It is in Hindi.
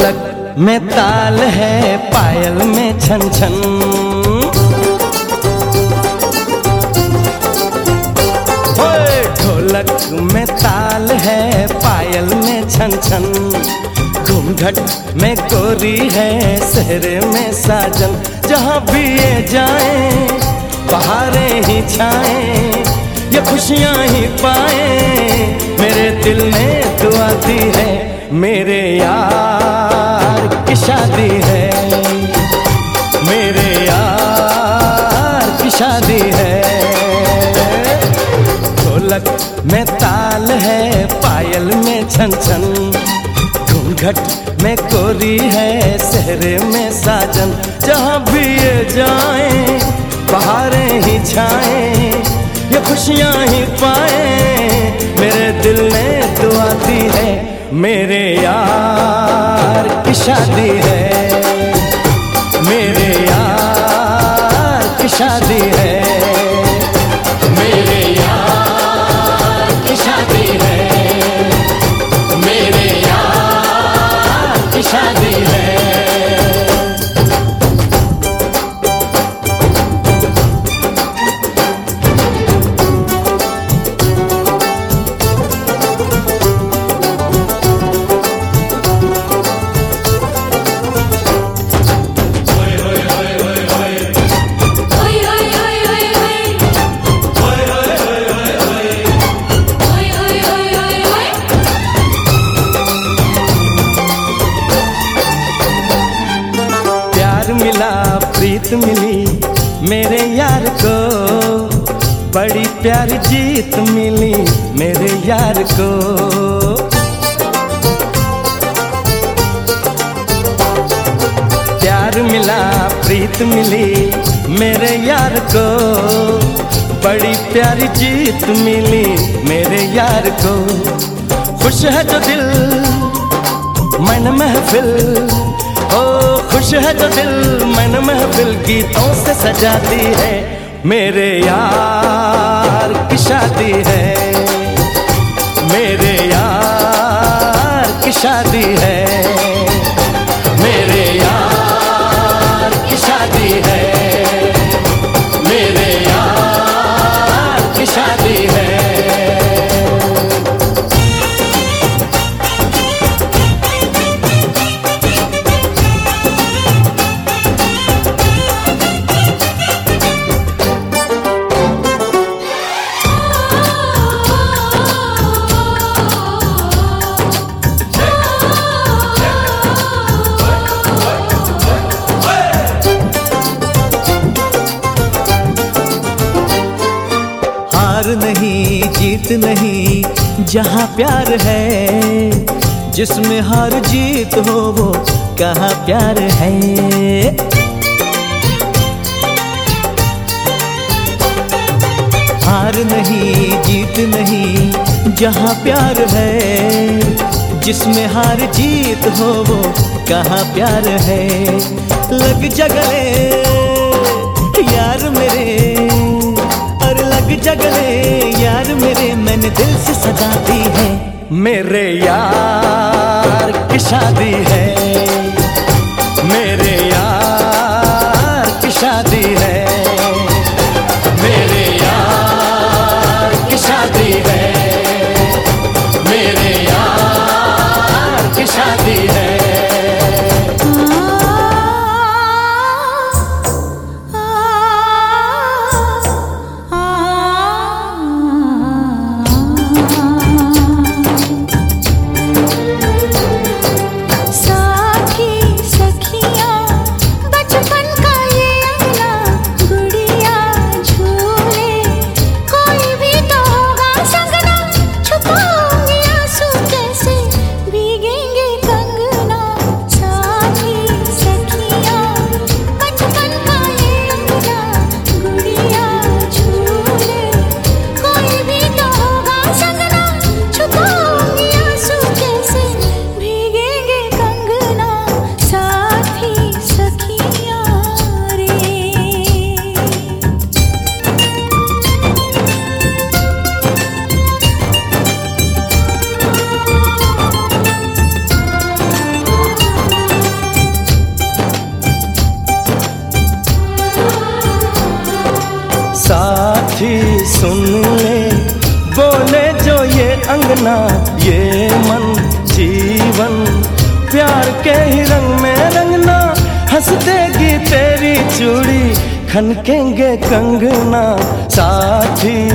ढोलक में ताल है पायल में छन छन। ढोलक में ताल है पायल में छन छन। घूमघट में गोरी है, सहरे में साजन। जहाँ भी ये जाए बहारें ही छाए, ये खुशियाँ ही पाए। मेरे दिल ने दुआ दी है, मेरे यार। शादी है। मेरे यार की शादी है। ढोलक में ताल है, पायल में छन छन घूंघट में कोरी है, सहरे में साजन। जहाँ भी ये जाए बहारें ही छाए, ये खुशियाँ ही पाए। मेरे दिल ने दुआ दी है, मेरे यार की शादी है। मेरे यार की शादी मिली मेरे यार को। बड़ी प्यारी जीत मिली मेरे यार को। प्यार मिला, प्रीत मिली मेरे यार को। बड़ी प्यारी जीत मिली मेरे यार को। खुश है जो दिल, मन महफिल। ओ, खुश है जो दिल, मन गीतों से सजाती है। मेरे यार की शादी है। मेरे यार की शादी है। हार नहीं, जीत नहीं, जहाँ प्यार है, जिसमें हार जीत हो, वो कहाँ प्यार है? हार नहीं, जीत नहीं, जहाँ प्यार है, जिसमें हार जीत हो, वो कहाँ प्यार है? लग जगले जगले यार मेरे, मैंने दिल से सजा दी है। मेरे यार की शादी है। मेरे यार की शादी है सुन ले, बोले जो ये अंगना, ये मन, जीवन। प्यार के ही रंग में रंगना हंस देगी तेरी चूड़ी, खनकेंगे कंगना। साथी